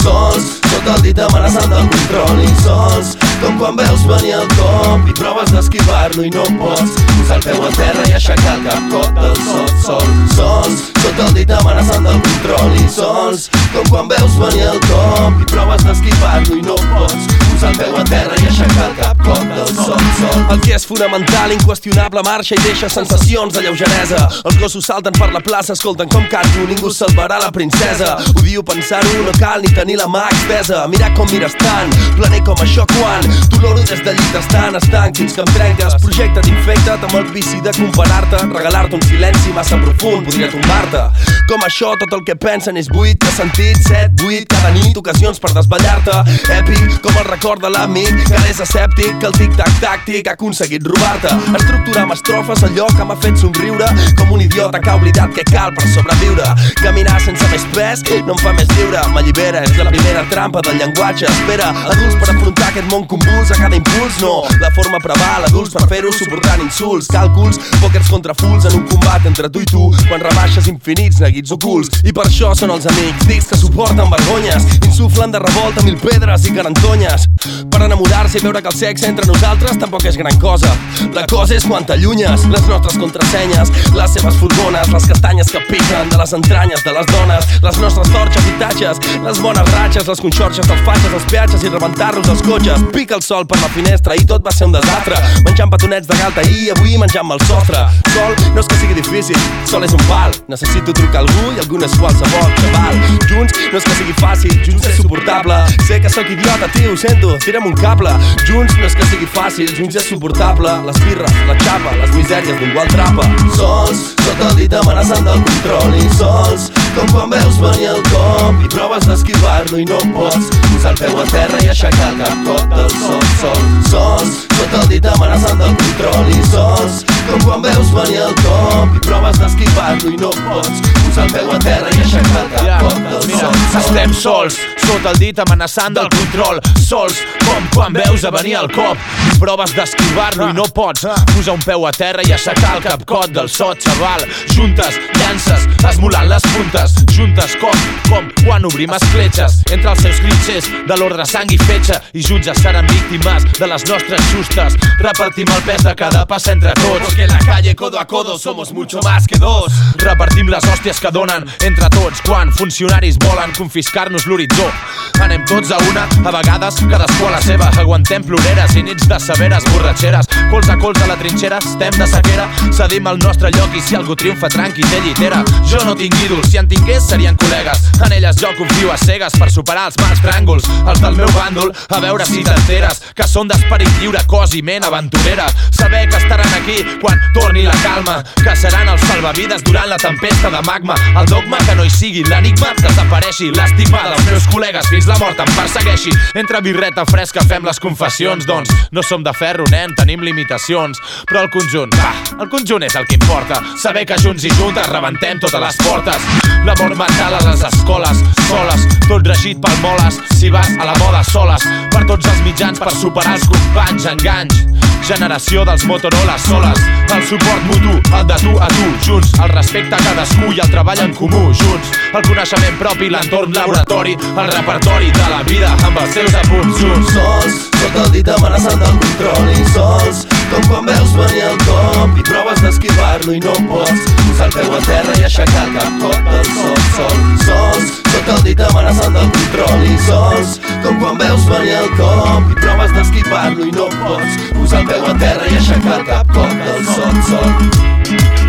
Sols, sota el dit amenaçant del control i sols com quan veus venir el cop i proves d'esquivar-lo i no pots. Posar el peu a terra i aixecar el cap cot del sol, sol, sols sota el dit amenaçant del control i sols com quan veus venir el cop i proves d'esquivar-lo i no pots. Posar el peu a terra i aixecar el cap sol El que és fonamental, inqüestionable, marxa i deixa sensacions de lleugeresa. Els gossos salten per la plaça, escolten com canto, ningú salvarà la princesa. Odio pensar-ho, no cal ni tenir la mà expesa. Mira com mires tant, planer com això quan t'oloro des de llit estant estanc fins que em trenques. Projecta't, infecta't amb el vici de comparar-te, regalar-te un silenci massa profund, podria tombar-te. Com això, tot el que pensen és buit, de sentit, set, vuit, cada nit, ocasions per desballar-te. Èpic, com el record de l'amic, que és escèptic, que el tic-tac tàctic ha aconseguit robar-te. Estructurar amb estrofes allò que m'ha fet somriure, com un idiota que ha oblidat que cal per sobreviure. Caminar sense més pes no em fa més lliure, m'allibera, és la primera trampa del llenguatge. Espera, adults per afrontar aquest món convuls a cada impuls, no. La forma preval, adults per fer-ho suportant insults, càlculs, pòquers contra fulls en un combat entre tu i tu, quan rebaixes infinits neguits ocults. I per això són els amics, dics que suporten vergonyes, insuflen de revolta mil pedres i carantonyes. Per enamorar-se i veure que el sexe entre nosaltres tampoc és gran cosa. La cosa és quan t'allunyes, les nostres contrasenyes, les seves furgones, les castanyes que piquen de les entranyes de les dones, les nostres torxes i tatxes, les bones ratxes, les conxorxes dels fatxes, els peatges i rebentar-los els cotxes. Pica el sol per la finestra i tot va ser un desastre. Menjant petonets de galta i avui menjant-me el sostre. Sol no és que sigui difícil, sol és un pal. Necessito trucar algú i algun és qualsevol, xaval. Junts no és que sigui fàcil, junts és suportable. Sé que sóc idiota, tio, sento, tira'm un cable. Junts no és que sigui fàcil, junts és suportable. Les birres, la xapa, les misèries d'un gual trapa. Sols, sota el dit amenaçant del control i sols com quan veus venir el cop i proves d'esquivar-lo i no pots posar el peu a terra i aixecar cap cot del sol, sol, sols sota el dit amenaçant del control i sols com quan veus venir el cop. I proves d'esquivar-lo i no pots. Posar el peu a terra i aixecar el cap cot del mira, sol. estem sols, sota el dit amenaçant del control, sols, com quan veus a venir el cop, proves d'esquivar-lo i no pots posar un peu a terra i aixecar el capcot del sot, xaval. Juntes, llances, esmolant les puntes, juntes com, com quan obrim escletxes, entre els seus clitxers de l'ordre sang i fetge, i jutges seran víctimes de les nostres justes. Repartim el pes de cada pas entre tots, porque en la calle codo a codo somos mucho más que dos. Repartim les hòsties que donen entre tots quan funcionaris volen confiscar-nos l'horitzó. Anem tots a una, a vegades cadascú a la seva. Aguantem ploreres i nits de severes borratxeres. Cols a cols a la trinxera, estem de sequera. Cedim el nostre lloc i si algú triomfa tranqui té llitera. Jo no tinc ídols, si en tingués serien col·legues. En elles jo confio a cegues per superar els mals tràngols. Els del meu bàndol, a veure si t'enteres que són d'esperit lliure, cos i ment aventurera. Saber que estaran aquí quan torni la calma, que seran els salvavides durant la tempesta de magma. El dogma que no hi sigui l'enigma, desapareixi l'estigma dels meus col·legues fins la mort em persegueixi. Entre birreta fresca fem les confessions, doncs no som de ferro, nen, tenim limitacions. Però el conjunt, va, el conjunt és el que importa. Saber que junts i juntes rebentem totes les portes. L'amor mental a les escoles, soles, tot regit pel moles. Si vas a la moda soles, per tots els mitjans per superar els companys, enganys. Generació dels Motorola soles, el suport mutu, el de tu a tu, junts, el respecte a cadascú i el treball en comú, junts, el coneixement propi, l'entorn laboratori, el repertori de la vida amb els seus apunts, junts. sols sota el dit amenaçant del control. Sols com quan veus venir el cop i proves d'esquivar-lo i no pots. Posar el peu a terra i aixecar el cap cot del sol, sol, sols sota el dit amenaçant del control. I sols com quan veus venir el cop i proves d'esquivar-lo i no pots posar el peu a terra i aixecar el cap cot del sol, sol